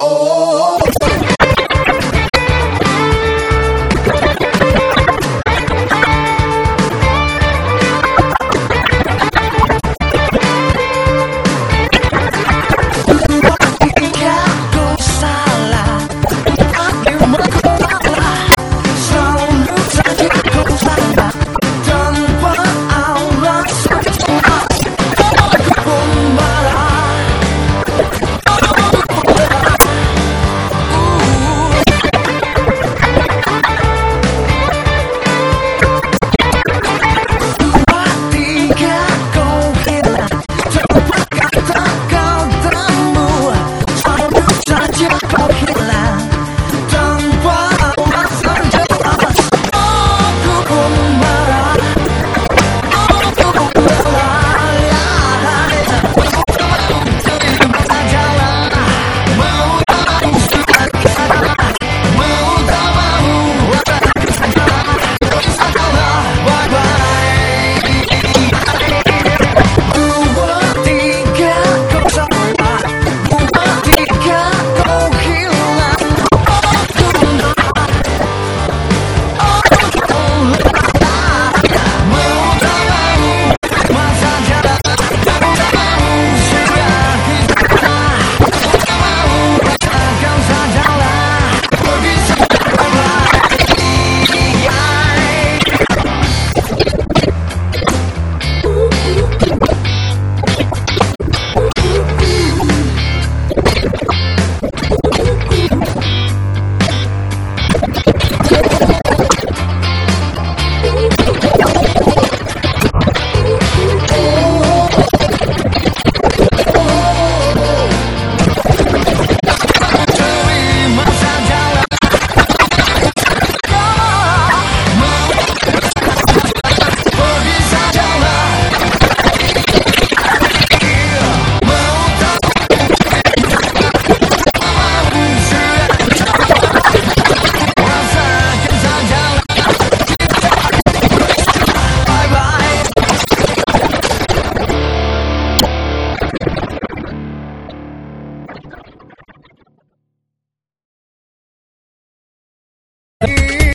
Oh. 그렇게